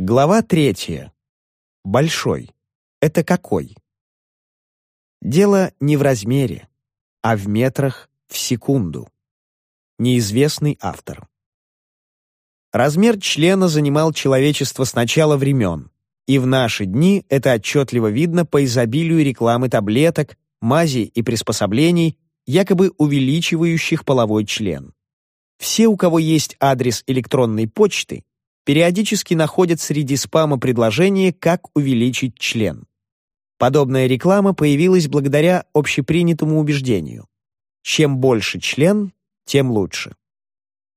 Глава третья. Большой. Это какой? Дело не в размере, а в метрах в секунду. Неизвестный автор. Размер члена занимал человечество с начала времен, и в наши дни это отчетливо видно по изобилию рекламы таблеток, мазей и приспособлений, якобы увеличивающих половой член. Все, у кого есть адрес электронной почты, периодически находят среди спама предложение «Как увеличить член». Подобная реклама появилась благодаря общепринятому убеждению. Чем больше член, тем лучше.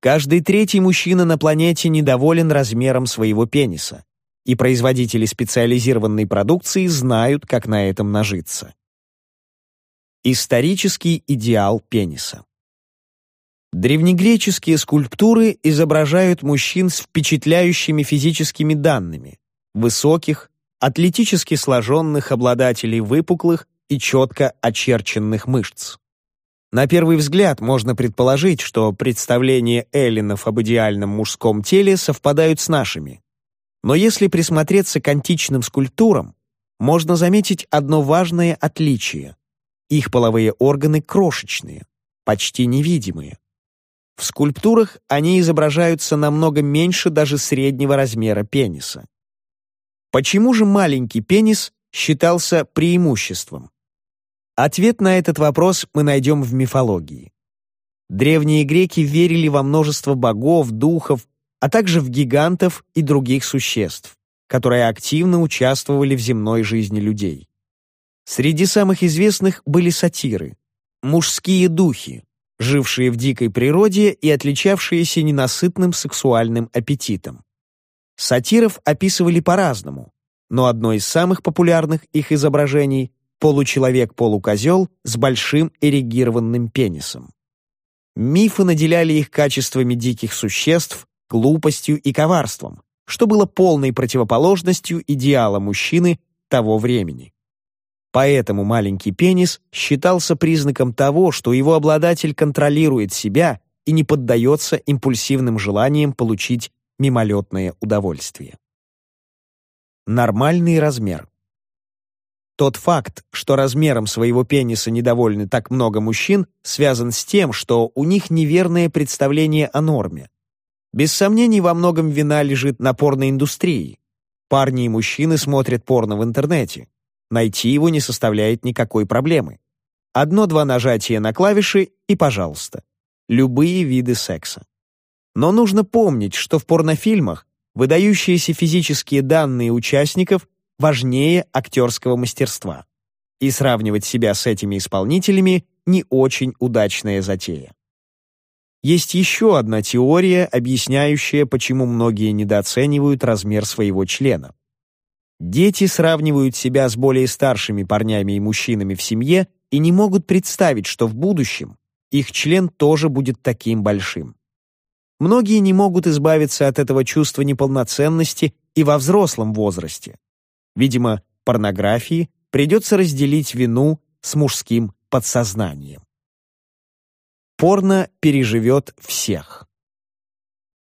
Каждый третий мужчина на планете недоволен размером своего пениса, и производители специализированной продукции знают, как на этом нажиться. Исторический идеал пениса Древнегреческие скульптуры изображают мужчин с впечатляющими физическими данными, высоких, атлетически сложенных обладателей выпуклых и четко очерченных мышц. На первый взгляд можно предположить, что представления эллинов об идеальном мужском теле совпадают с нашими. Но если присмотреться к античным скульптурам, можно заметить одно важное отличие. Их половые органы крошечные, почти невидимые. В скульптурах они изображаются намного меньше даже среднего размера пениса. Почему же маленький пенис считался преимуществом? Ответ на этот вопрос мы найдем в мифологии. Древние греки верили во множество богов, духов, а также в гигантов и других существ, которые активно участвовали в земной жизни людей. Среди самых известных были сатиры, мужские духи, жившие в дикой природе и отличавшиеся ненасытным сексуальным аппетитом. Сатиров описывали по-разному, но одно из самых популярных их изображений — получеловек-полукозел с большим эрегированным пенисом. Мифы наделяли их качествами диких существ, глупостью и коварством, что было полной противоположностью идеала мужчины того времени. Поэтому маленький пенис считался признаком того, что его обладатель контролирует себя и не поддается импульсивным желаниям получить мимолетное удовольствие. Нормальный размер. Тот факт, что размером своего пениса недовольны так много мужчин, связан с тем, что у них неверное представление о норме. Без сомнений, во многом вина лежит на порной индустрии. Парни и мужчины смотрят порно в интернете. Найти его не составляет никакой проблемы. Одно-два нажатия на клавиши и пожалуйста. Любые виды секса. Но нужно помнить, что в порнофильмах выдающиеся физические данные участников важнее актерского мастерства. И сравнивать себя с этими исполнителями не очень удачная затея. Есть еще одна теория, объясняющая, почему многие недооценивают размер своего члена. Дети сравнивают себя с более старшими парнями и мужчинами в семье и не могут представить, что в будущем их член тоже будет таким большим. Многие не могут избавиться от этого чувства неполноценности и во взрослом возрасте. Видимо, порнографии придется разделить вину с мужским подсознанием. Порно переживет всех.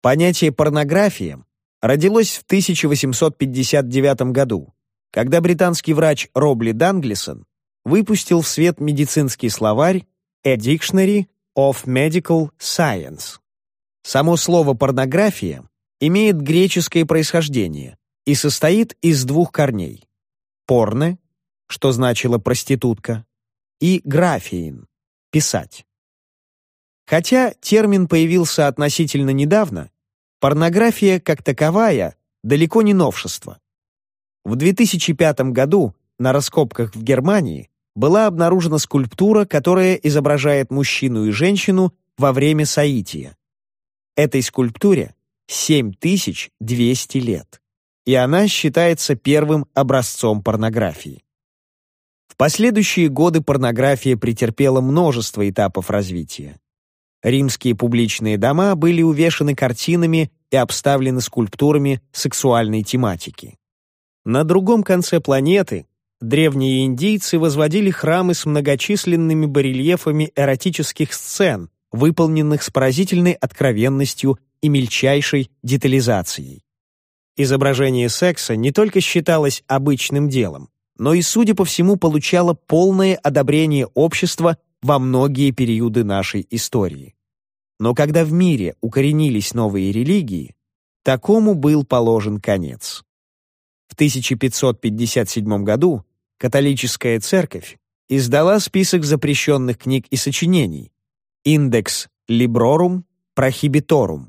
Понятие порнография родилось в 1859 году, когда британский врач Робли Данглисон выпустил в свет медицинский словарь «A Dictionary of Medical Science». Само слово «порнография» имеет греческое происхождение и состоит из двух корней – «порне», что значило «проститутка», и «графиин» – «писать». Хотя термин появился относительно недавно, Порнография как таковая далеко не новшество. В 2005 году на раскопках в Германии была обнаружена скульптура, которая изображает мужчину и женщину во время соития. Этой скульптуре 7200 лет, и она считается первым образцом порнографии. В последующие годы порнография претерпела множество этапов развития. Римские публичные дома были увешаны картинами и обставлены скульптурами сексуальной тематики. На другом конце планеты древние индийцы возводили храмы с многочисленными барельефами эротических сцен, выполненных с поразительной откровенностью и мельчайшей детализацией. изображение секса не только считалось обычным делом, но и, судя по всему, получало полное одобрение общества во многие периоды нашей истории. Но когда в мире укоренились новые религии, такому был положен конец. В 1557 году католическая церковь издала список запрещенных книг и сочинений «Индекс Librorum Prohibitorum».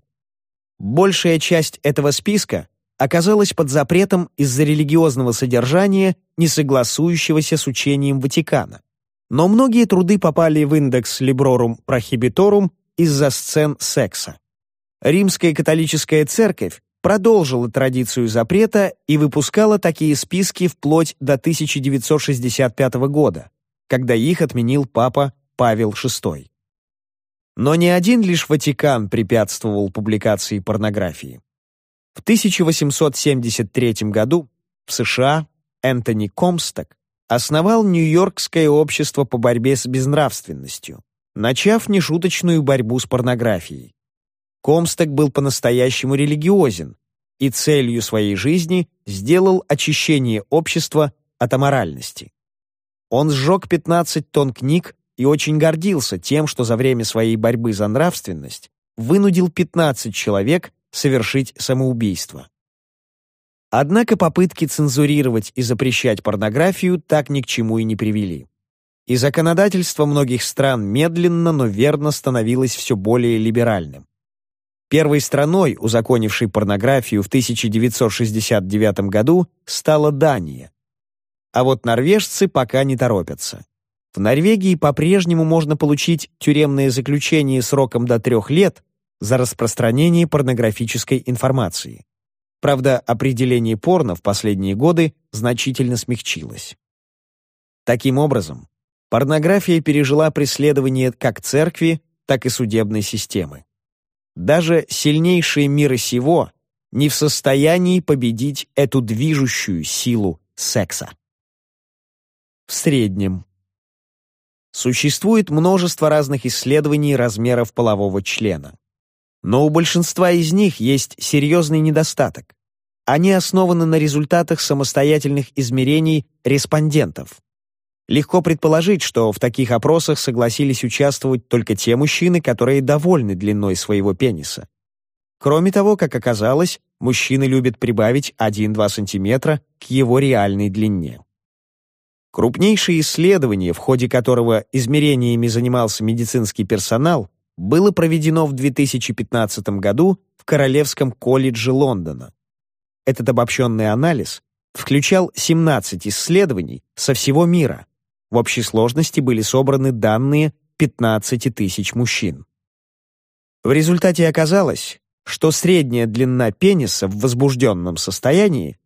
Большая часть этого списка оказалась под запретом из-за религиозного содержания, не согласующегося с учением Ватикана. Но многие труды попали в индекс Librorum Prohibitorum из-за сцен секса. Римская католическая церковь продолжила традицию запрета и выпускала такие списки вплоть до 1965 года, когда их отменил папа Павел VI. Но не один лишь Ватикан препятствовал публикации порнографии. В 1873 году в США Энтони Комсток основал Нью-Йоркское общество по борьбе с безнравственностью, начав нешуточную борьбу с порнографией. Комсток был по-настоящему религиозен и целью своей жизни сделал очищение общества от аморальности. Он сжег 15 тонн книг и очень гордился тем, что за время своей борьбы за нравственность вынудил 15 человек совершить самоубийство. Однако попытки цензурировать и запрещать порнографию так ни к чему и не привели. И законодательство многих стран медленно, но верно становилось все более либеральным. Первой страной, узаконившей порнографию в 1969 году, стала Дания. А вот норвежцы пока не торопятся. В Норвегии по-прежнему можно получить тюремное заключение сроком до трех лет за распространение порнографической информации. Правда, определение порно в последние годы значительно смягчилось. Таким образом, порнография пережила преследование как церкви, так и судебной системы. Даже сильнейшие мира сего не в состоянии победить эту движущую силу секса. В среднем. Существует множество разных исследований размеров полового члена. Но у большинства из них есть серьезный недостаток. Они основаны на результатах самостоятельных измерений респондентов. Легко предположить, что в таких опросах согласились участвовать только те мужчины, которые довольны длиной своего пениса. Кроме того, как оказалось, мужчины любят прибавить 1-2 см к его реальной длине. Крупнейшее исследование, в ходе которого измерениями занимался медицинский персонал, было проведено в 2015 году в Королевском колледже Лондона. Этот обобщенный анализ включал 17 исследований со всего мира, в общей сложности были собраны данные 15 тысяч мужчин. В результате оказалось, что средняя длина пениса в возбужденном состоянии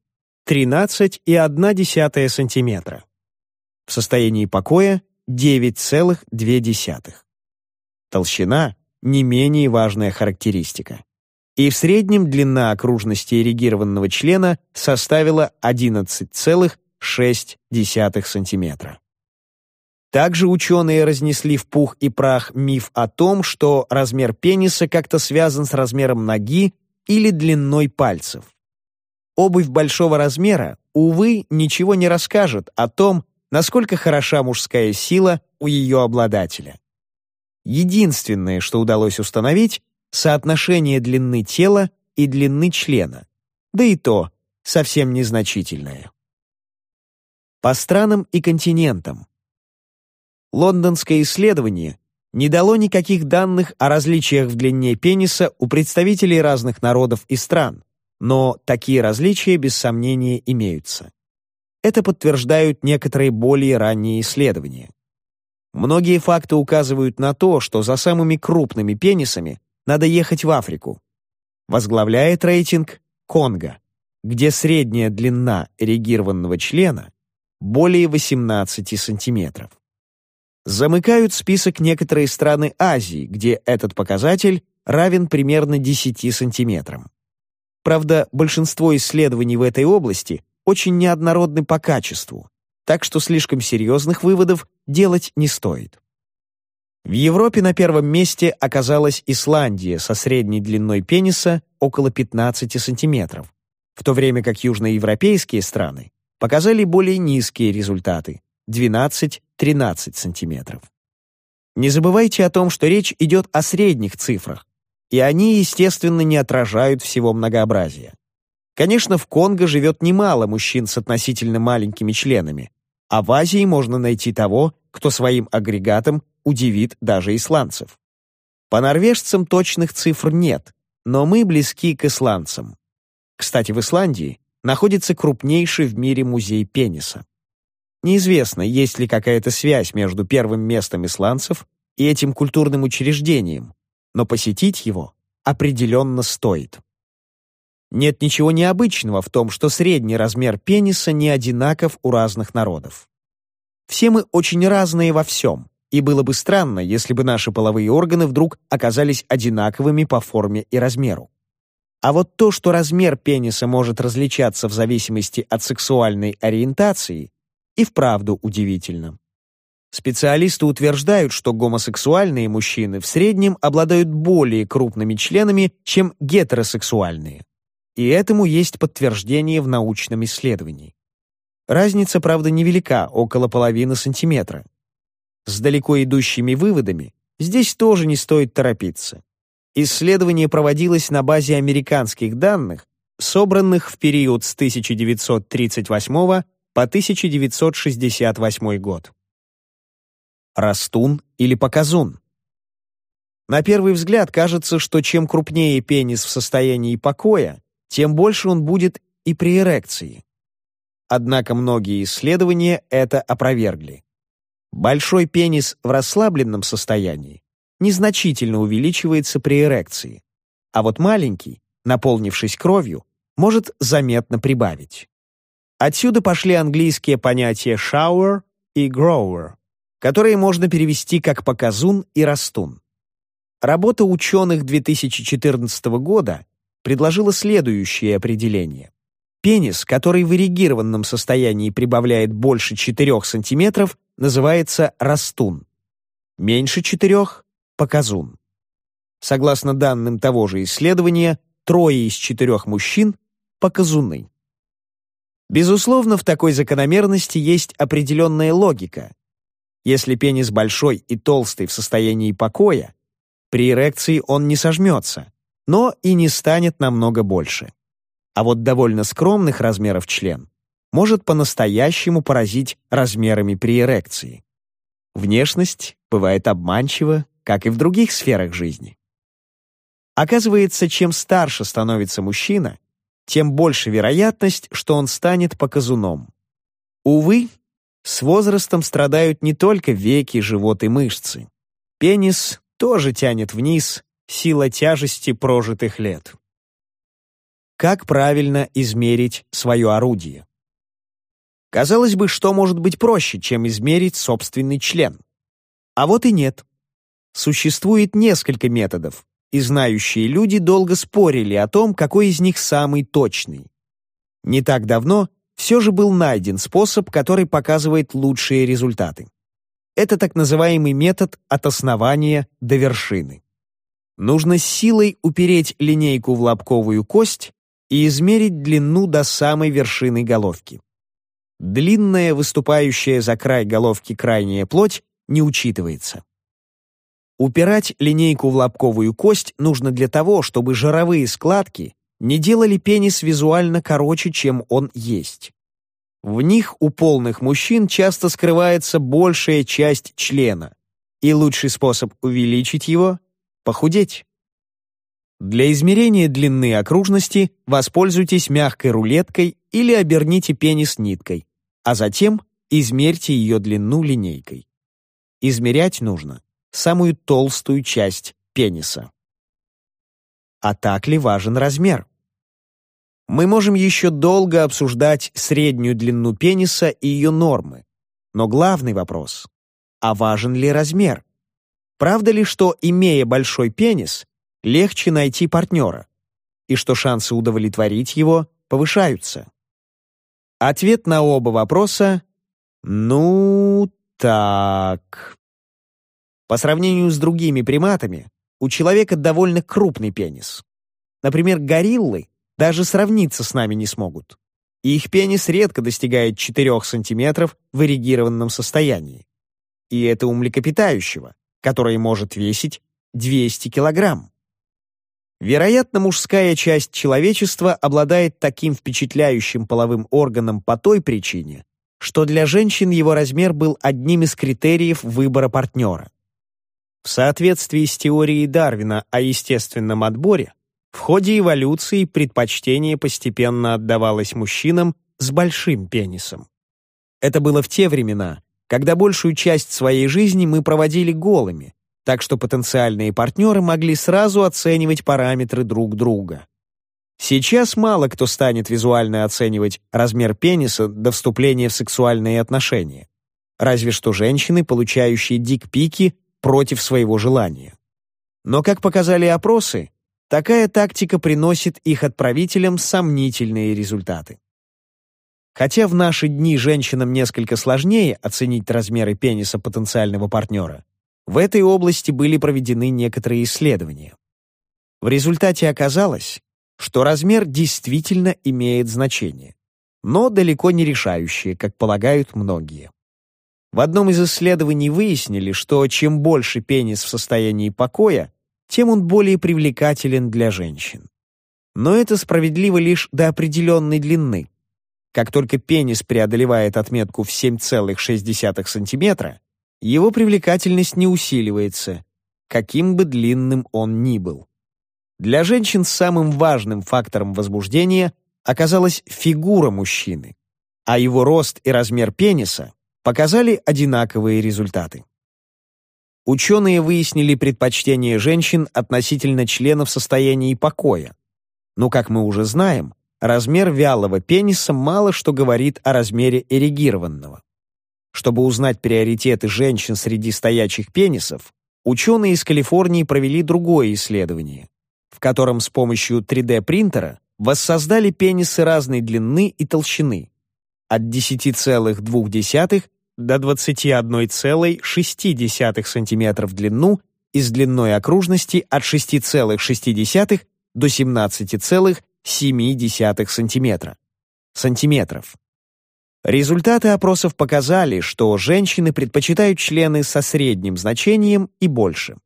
13,1 см. В состоянии покоя 9,2. Толщина — не менее важная характеристика. И в среднем длина окружности эрегированного члена составила 11,6 см. Также ученые разнесли в пух и прах миф о том, что размер пениса как-то связан с размером ноги или длиной пальцев. Обувь большого размера, увы, ничего не расскажет о том, насколько хороша мужская сила у ее обладателя. Единственное, что удалось установить, соотношение длины тела и длины члена, да и то совсем незначительное. По странам и континентам. Лондонское исследование не дало никаких данных о различиях в длине пениса у представителей разных народов и стран, но такие различия без сомнения имеются. Это подтверждают некоторые более ранние исследования. Многие факты указывают на то, что за самыми крупными пенисами надо ехать в Африку. Возглавляет рейтинг Конго, где средняя длина эрегированного члена более 18 сантиметров. Замыкают список некоторые страны Азии, где этот показатель равен примерно 10 сантиметрам. Правда, большинство исследований в этой области очень неоднородны по качеству, так что слишком серьезных выводов делать не стоит. В Европе на первом месте оказалась Исландия со средней длиной пениса около 15 сантиметров. в то время как южноевропейские страны показали более низкие результаты – 12-13 см. Не забывайте о том, что речь идет о средних цифрах, и они, естественно, не отражают всего многообразия. Конечно, в Конго живет немало мужчин с относительно маленькими членами, а в Азии можно найти того, кто своим агрегатом удивит даже исландцев. По норвежцам точных цифр нет, но мы близки к исландцам. Кстати, в Исландии находится крупнейший в мире музей пениса. Неизвестно, есть ли какая-то связь между первым местом исландцев и этим культурным учреждением, но посетить его определенно стоит. Нет ничего необычного в том, что средний размер пениса не одинаков у разных народов. Все мы очень разные во всем, и было бы странно, если бы наши половые органы вдруг оказались одинаковыми по форме и размеру. А вот то, что размер пениса может различаться в зависимости от сексуальной ориентации, и вправду удивительно. Специалисты утверждают, что гомосексуальные мужчины в среднем обладают более крупными членами, чем гетеросексуальные. И этому есть подтверждение в научном исследовании. Разница, правда, невелика, около половины сантиметра. С далеко идущими выводами здесь тоже не стоит торопиться. Исследование проводилось на базе американских данных, собранных в период с 1938 по 1968 год. Растун или показун? На первый взгляд кажется, что чем крупнее пенис в состоянии покоя, тем больше он будет и при эрекции. Однако многие исследования это опровергли. Большой пенис в расслабленном состоянии незначительно увеличивается при эрекции, а вот маленький, наполнившись кровью, может заметно прибавить. Отсюда пошли английские понятия «shower» и «grower», которые можно перевести как «показун» и «растун». Работа ученых 2014 года предложила следующее определение. Пенис, который в эрегированном состоянии прибавляет больше 4 см, называется растун. Меньше 4 – показун. Согласно данным того же исследования, трое из четырех мужчин – показуны. Безусловно, в такой закономерности есть определенная логика. Если пенис большой и толстый в состоянии покоя, при эрекции он не сожмется, но и не станет намного больше. А вот довольно скромных размеров член может по-настоящему поразить размерами при эрекции. Внешность бывает обманчива, как и в других сферах жизни. Оказывается, чем старше становится мужчина, тем больше вероятность, что он станет показуном. Увы, с возрастом страдают не только веки, живот и мышцы. Пенис тоже тянет вниз сила тяжести прожитых лет. Как правильно измерить свое орудие? Казалось бы, что может быть проще, чем измерить собственный член? А вот и нет. Существует несколько методов, и знающие люди долго спорили о том, какой из них самый точный. Не так давно все же был найден способ, который показывает лучшие результаты. Это так называемый метод от основания до вершины. Нужно силой упереть линейку в лобковую кость и измерить длину до самой вершины головки. Длинная, выступающая за край головки крайняя плоть не учитывается. Упирать линейку в лобковую кость нужно для того, чтобы жировые складки не делали пенис визуально короче, чем он есть. В них у полных мужчин часто скрывается большая часть члена, и лучший способ увеличить его — похудеть. Для измерения длины окружности воспользуйтесь мягкой рулеткой или оберните пенис ниткой, а затем измерьте ее длину линейкой. Измерять нужно самую толстую часть пениса. А так ли важен размер? Мы можем еще долго обсуждать среднюю длину пениса и ее нормы, но главный вопрос – а важен ли размер? Правда ли, что, имея большой пенис, легче найти партнера, и что шансы удовлетворить его повышаются? Ответ на оба вопроса – ну, так. По сравнению с другими приматами, у человека довольно крупный пенис. Например, гориллы даже сравниться с нами не смогут. И их пенис редко достигает 4 сантиметров в эрегированном состоянии. И это у млекопитающего, которое может весить 200 килограмм. Вероятно, мужская часть человечества обладает таким впечатляющим половым органом по той причине, что для женщин его размер был одним из критериев выбора партнера. В соответствии с теорией Дарвина о естественном отборе, в ходе эволюции предпочтение постепенно отдавалось мужчинам с большим пенисом. Это было в те времена, когда большую часть своей жизни мы проводили голыми, так что потенциальные партнеры могли сразу оценивать параметры друг друга. Сейчас мало кто станет визуально оценивать размер пениса до вступления в сексуальные отношения. Разве что женщины, получающие дик-пики против своего желания. Но, как показали опросы, такая тактика приносит их отправителям сомнительные результаты. Хотя в наши дни женщинам несколько сложнее оценить размеры пениса потенциального партнера, в этой области были проведены некоторые исследования. В результате оказалось, что размер действительно имеет значение, но далеко не решающее, как полагают многие. В одном из исследований выяснили, что чем больше пенис в состоянии покоя, тем он более привлекателен для женщин. Но это справедливо лишь до определенной длины. Как только пенис преодолевает отметку в 7,6 см, его привлекательность не усиливается, каким бы длинным он ни был. Для женщин самым важным фактором возбуждения оказалась фигура мужчины, а его рост и размер пениса показали одинаковые результаты. Ученые выяснили предпочтение женщин относительно членов в состоянии покоя. Но, как мы уже знаем, размер вялого пениса мало что говорит о размере эрегированного. Чтобы узнать приоритеты женщин среди стоячих пенисов, ученые из Калифорнии провели другое исследование, в котором с помощью 3D-принтера воссоздали пенисы разной длины и толщины от 10,2 до 21,6 см в длину и с длиной окружности от 6,6 до 17,7 см. Сантиметров. Результаты опросов показали, что женщины предпочитают члены со средним значением и больше.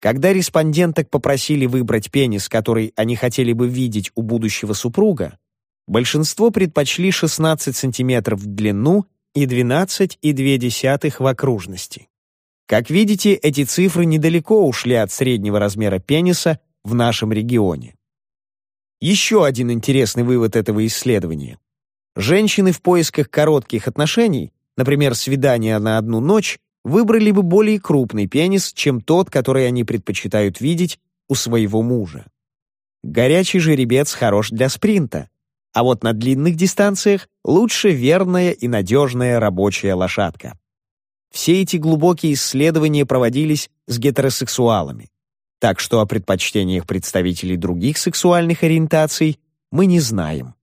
Когда респонденток попросили выбрать пенис, который они хотели бы видеть у будущего супруга, большинство предпочли 16 см в длину и 12,2 в окружности. Как видите, эти цифры недалеко ушли от среднего размера пениса в нашем регионе. Еще один интересный вывод этого исследования. Женщины в поисках коротких отношений, например, свидания на одну ночь, выбрали бы более крупный пенис, чем тот, который они предпочитают видеть у своего мужа. Горячий жеребец хорош для спринта, а вот на длинных дистанциях лучше верная и надежная рабочая лошадка. Все эти глубокие исследования проводились с гетеросексуалами, так что о предпочтениях представителей других сексуальных ориентаций мы не знаем.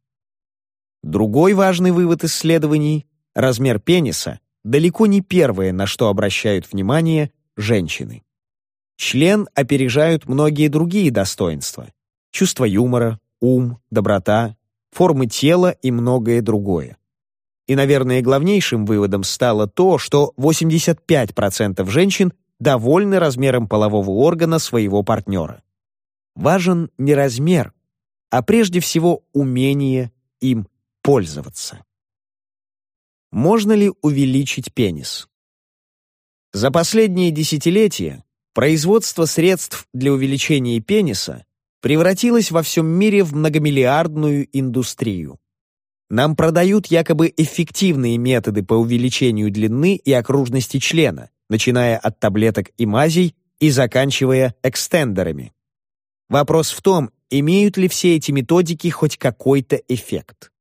Другой важный вывод исследований — размер пениса далеко не первое, на что обращают внимание женщины. Член опережают многие другие достоинства — чувство юмора, ум, доброта, формы тела и многое другое. И, наверное, главнейшим выводом стало то, что 85% женщин довольны размером полового органа своего партнера. Важен не размер, а прежде всего умение им пользоваться. Можно ли увеличить пенис? За последние десятилетия производство средств для увеличения пениса превратилось во всем мире в многомиллиардную индустрию. Нам продают якобы эффективные методы по увеличению длины и окружности члена, начиная от таблеток и мазей и заканчивая экстендерами. Вопрос в том, имеют ли все эти методики хоть какой-то эффект.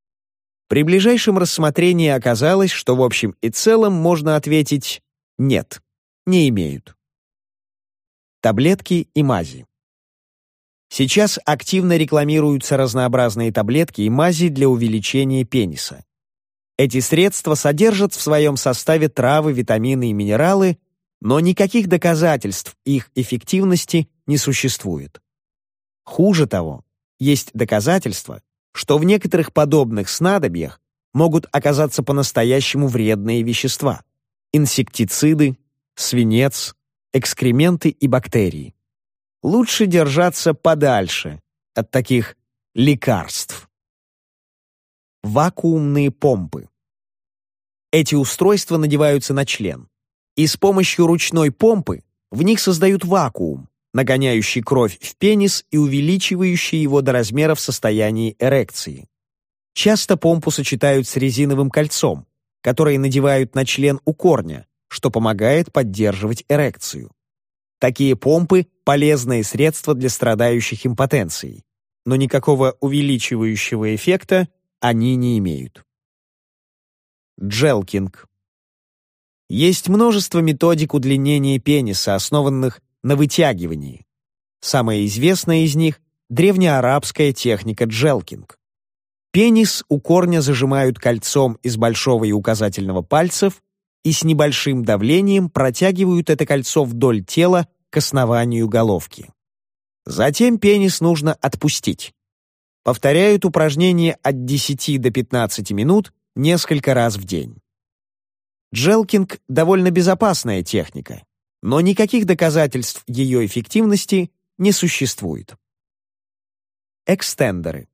При ближайшем рассмотрении оказалось, что в общем и целом можно ответить «нет, не имеют». Таблетки и мази. Сейчас активно рекламируются разнообразные таблетки и мази для увеличения пениса. Эти средства содержат в своем составе травы, витамины и минералы, но никаких доказательств их эффективности не существует. Хуже того, есть доказательства, что в некоторых подобных снадобьях могут оказаться по-настоящему вредные вещества – инсектициды, свинец, экскременты и бактерии. Лучше держаться подальше от таких лекарств. Вакуумные помпы. Эти устройства надеваются на член, и с помощью ручной помпы в них создают вакуум, нагоняющий кровь в пенис и увеличивающий его до размера в состоянии эрекции. Часто помпу сочетают с резиновым кольцом, которое надевают на член у корня, что помогает поддерживать эрекцию. Такие помпы – полезные средства для страдающих импотенцией, но никакого увеличивающего эффекта они не имеют. Джелкинг. Есть множество методик удлинения пениса, основанных на вытягивании. Самая известная из них — древнеарабская техника джелкинг. Пенис у корня зажимают кольцом из большого и указательного пальцев и с небольшим давлением протягивают это кольцо вдоль тела к основанию головки. Затем пенис нужно отпустить. Повторяют упражнение от 10 до 15 минут несколько раз в день. Джелкинг — довольно безопасная техника, но никаких доказательств ее эффективности не существует. Экстендеры.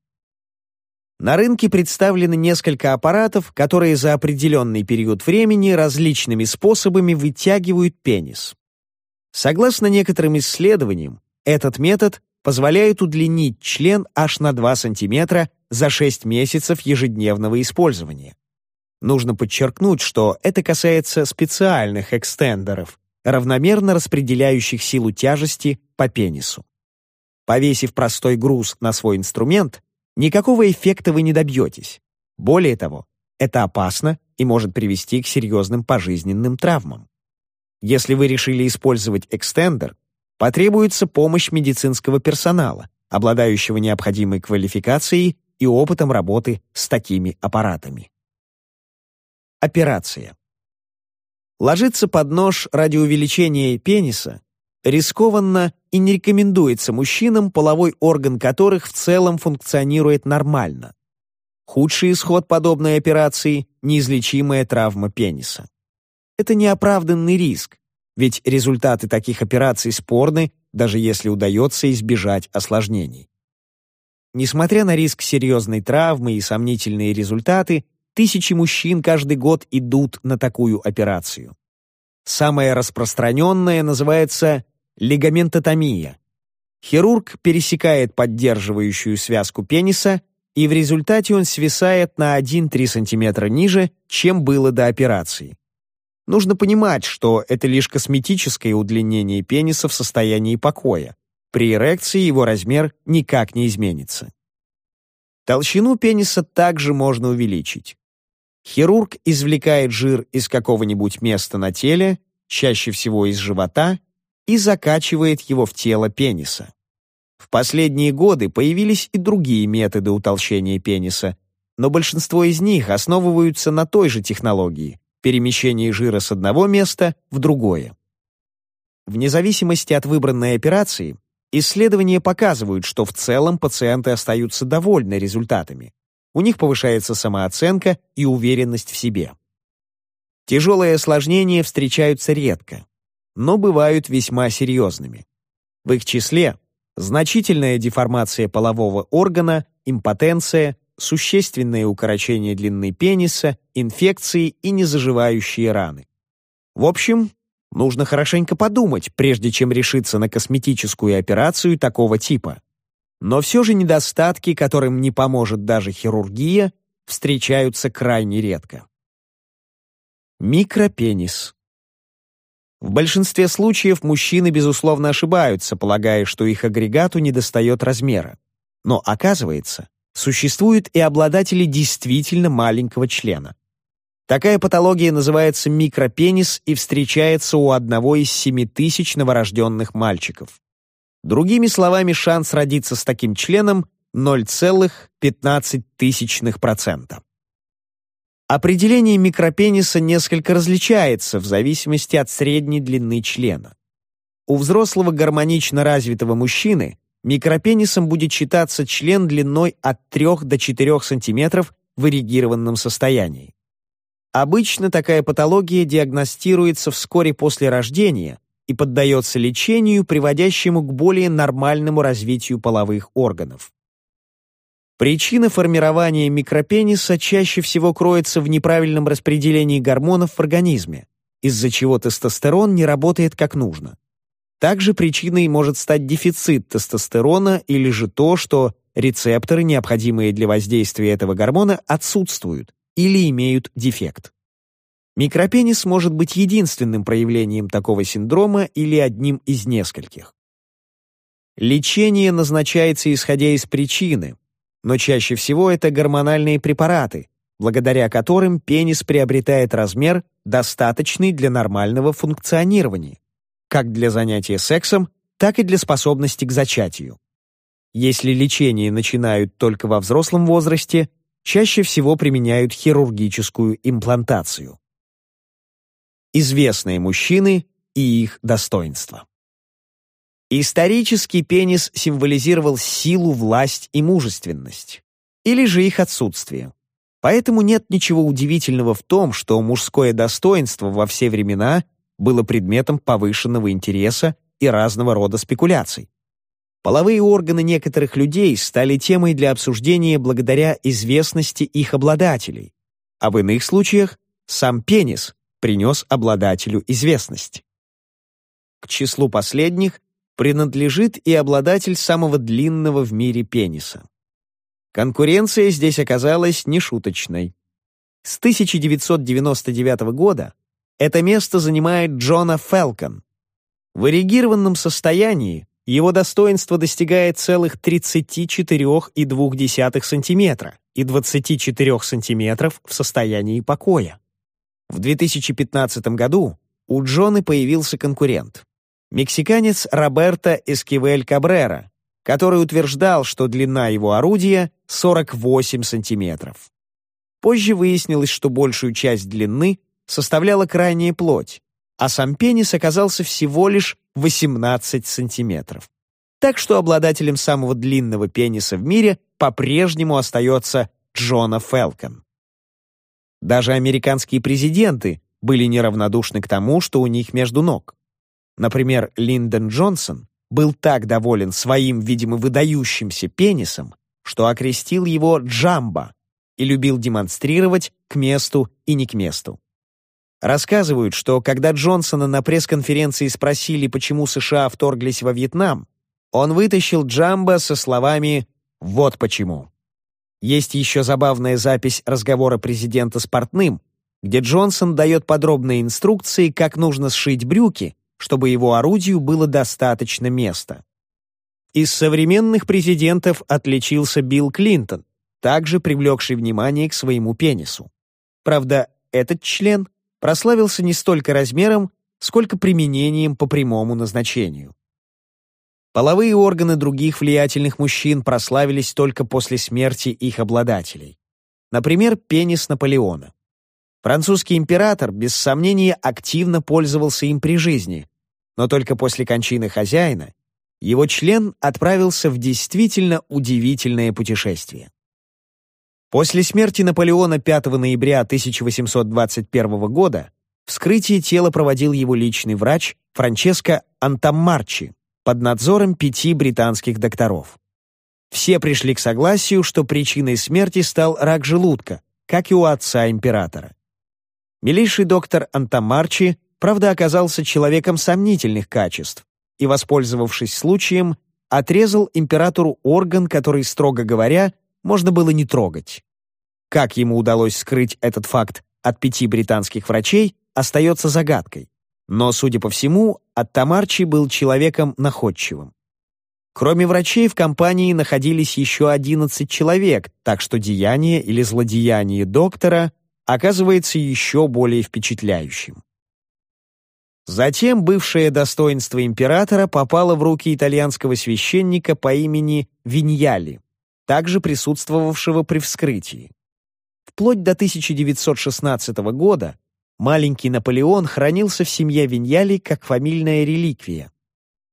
На рынке представлены несколько аппаратов, которые за определенный период времени различными способами вытягивают пенис. Согласно некоторым исследованиям, этот метод позволяет удлинить член аж на 2 см за 6 месяцев ежедневного использования. Нужно подчеркнуть, что это касается специальных экстендеров, равномерно распределяющих силу тяжести по пенису. Повесив простой груз на свой инструмент, никакого эффекта вы не добьетесь. Более того, это опасно и может привести к серьезным пожизненным травмам. Если вы решили использовать экстендер, потребуется помощь медицинского персонала, обладающего необходимой квалификацией и опытом работы с такими аппаратами. Операция. Ложиться под нож ради увеличения пениса рискованно и не рекомендуется мужчинам, половой орган которых в целом функционирует нормально. Худший исход подобной операции – неизлечимая травма пениса. Это неоправданный риск, ведь результаты таких операций спорны, даже если удается избежать осложнений. Несмотря на риск серьезной травмы и сомнительные результаты, тысячи мужчин каждый год идут на такую операцию. Самая распространенная называется лигаментотомия. Хирург пересекает поддерживающую связку пениса, и в результате он свисает на 1-3 см ниже, чем было до операции. Нужно понимать, что это лишь косметическое удлинение пениса в состоянии покоя. При эрекции его размер никак не изменится. Толщину пениса также можно увеличить. Хирург извлекает жир из какого-нибудь места на теле, чаще всего из живота, и закачивает его в тело пениса. В последние годы появились и другие методы утолщения пениса, но большинство из них основываются на той же технологии – перемещении жира с одного места в другое. Вне зависимости от выбранной операции, исследования показывают, что в целом пациенты остаются довольны результатами у них повышается самооценка и уверенность в себе. Тяжелые осложнения встречаются редко, но бывают весьма серьезными. В их числе значительная деформация полового органа, импотенция, существенное укорочение длины пениса, инфекции и незаживающие раны. В общем, нужно хорошенько подумать, прежде чем решиться на косметическую операцию такого типа. Но все же недостатки, которым не поможет даже хирургия, встречаются крайне редко. Микропенис. В большинстве случаев мужчины, безусловно, ошибаются, полагая, что их агрегату недостает размера. Но, оказывается, существуют и обладатели действительно маленького члена. Такая патология называется микропенис и встречается у одного из семи тысяч новорожденных мальчиков. Другими словами, шанс родиться с таким членом 0,15%. Определение микропениса несколько различается в зависимости от средней длины члена. У взрослого гармонично развитого мужчины микропенисом будет считаться член длиной от 3 до 4 см в эрегированном состоянии. Обычно такая патология диагностируется вскоре после рождения и поддается лечению, приводящему к более нормальному развитию половых органов. Причина формирования микропениса чаще всего кроется в неправильном распределении гормонов в организме, из-за чего тестостерон не работает как нужно. Также причиной может стать дефицит тестостерона или же то, что рецепторы, необходимые для воздействия этого гормона, отсутствуют или имеют дефект. Микропенис может быть единственным проявлением такого синдрома или одним из нескольких. Лечение назначается исходя из причины, но чаще всего это гормональные препараты, благодаря которым пенис приобретает размер, достаточный для нормального функционирования, как для занятия сексом, так и для способности к зачатию. Если лечение начинают только во взрослом возрасте, чаще всего применяют хирургическую имплантацию. Известные мужчины и их достоинства. Исторический пенис символизировал силу, власть и мужественность, или же их отсутствие. Поэтому нет ничего удивительного в том, что мужское достоинство во все времена было предметом повышенного интереса и разного рода спекуляций. Половые органы некоторых людей стали темой для обсуждения благодаря известности их обладателей, а в иных случаях сам пенис принес обладателю известность. К числу последних принадлежит и обладатель самого длинного в мире пениса. Конкуренция здесь оказалась нешуточной. С 1999 года это место занимает Джона Фелкон. В эрегированном состоянии его достоинство достигает целых 34,2 см и 24 см в состоянии покоя. В 2015 году у Джона появился конкурент мексиканец Роберто Эскивель Кабрера, который утверждал, что длина его орудия 48 сантиметров. Позже выяснилось, что большую часть длины составляла крайняя плоть, а сам пенис оказался всего лишь 18 сантиметров. Так что обладателем самого длинного пениса в мире по-прежнему остается Джона Фелкон. Даже американские президенты были неравнодушны к тому, что у них между ног. Например, Линдон Джонсон был так доволен своим, видимо, выдающимся пенисом, что окрестил его Джамбо и любил демонстрировать к месту и не к месту. Рассказывают, что когда Джонсона на пресс-конференции спросили, почему США вторглись во Вьетнам, он вытащил Джамбо со словами «Вот почему». Есть еще забавная запись разговора президента с портным, где Джонсон дает подробные инструкции, как нужно сшить брюки, чтобы его орудию было достаточно места. Из современных президентов отличился Билл Клинтон, также привлекший внимание к своему пенису. Правда, этот член прославился не столько размером, сколько применением по прямому назначению. Половые органы других влиятельных мужчин прославились только после смерти их обладателей. Например, пенис Наполеона. Французский император, без сомнения, активно пользовался им при жизни, но только после кончины хозяина его член отправился в действительно удивительное путешествие. После смерти Наполеона 5 ноября 1821 года вскрытие тела проводил его личный врач Франческо Антамарчи под надзором пяти британских докторов. Все пришли к согласию, что причиной смерти стал рак желудка, как и у отца императора. Милейший доктор Антамарчи правда, оказался человеком сомнительных качеств и, воспользовавшись случаем, отрезал императору орган, который, строго говоря, можно было не трогать. Как ему удалось скрыть этот факт от пяти британских врачей, остается загадкой. Но, судя по всему, Аттамарчи был человеком находчивым. Кроме врачей в компании находились еще 11 человек, так что деяние или злодеяние доктора оказывается еще более впечатляющим. Затем бывшее достоинство императора попало в руки итальянского священника по имени Виньяли, также присутствовавшего при вскрытии. Вплоть до 1916 года маленький Наполеон хранился в семье Виньяли как фамильная реликвия.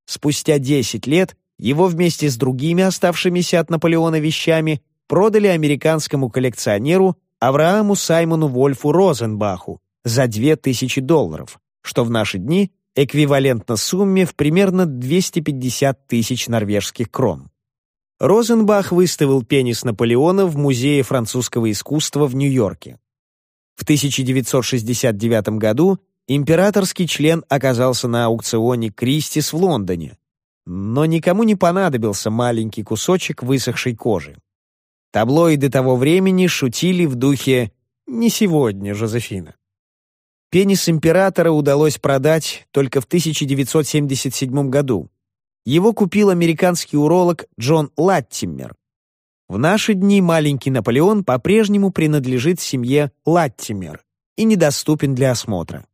Спустя 10 лет Его вместе с другими оставшимися от Наполеона вещами продали американскому коллекционеру Аврааму Саймону Вольфу Розенбаху за 2000 долларов, что в наши дни эквивалентно сумме в примерно 250 тысяч норвежских крон. Розенбах выставил пенис Наполеона в Музее французского искусства в Нью-Йорке. В 1969 году императорский член оказался на аукционе Кристис в Лондоне, но никому не понадобился маленький кусочек высохшей кожи. Таблоиды того времени шутили в духе «Не сегодня, Жозефина». Пенис императора удалось продать только в 1977 году. Его купил американский уролог Джон Латтимер. В наши дни маленький Наполеон по-прежнему принадлежит семье Латтимер и недоступен для осмотра.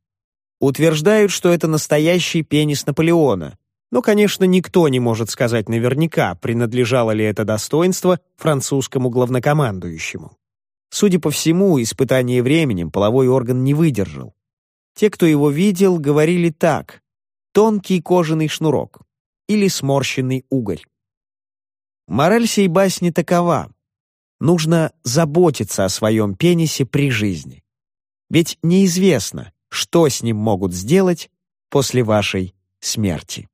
Утверждают, что это настоящий пенис Наполеона, но, конечно, никто не может сказать наверняка, принадлежало ли это достоинство французскому главнокомандующему. Судя по всему, испытание временем половой орган не выдержал. Те, кто его видел, говорили так. Тонкий кожаный шнурок или сморщенный угорь. Мораль сей басни такова. Нужно заботиться о своем пенисе при жизни. Ведь неизвестно, что с ним могут сделать после вашей смерти.